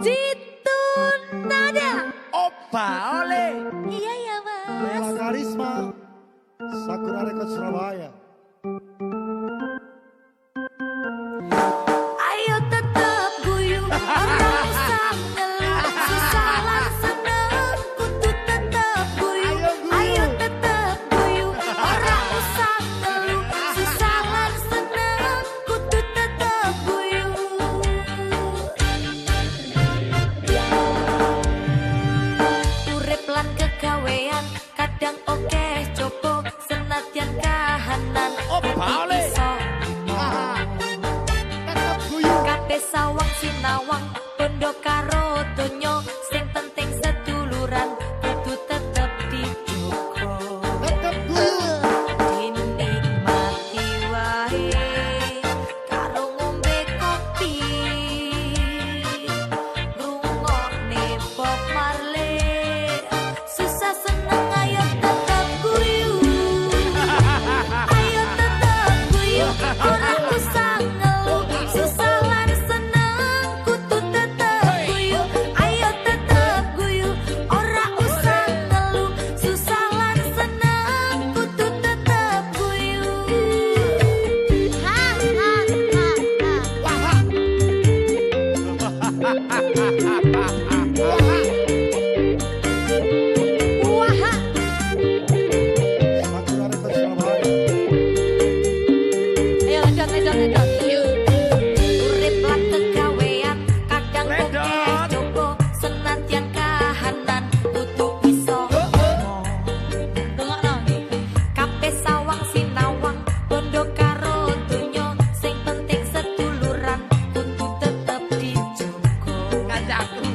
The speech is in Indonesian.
Jitu Nada. Opa Ole. Iya ya mas. Bella Karisma. Sakura Rekod Surabaya. Nawang Pendok ha, ha. doctor.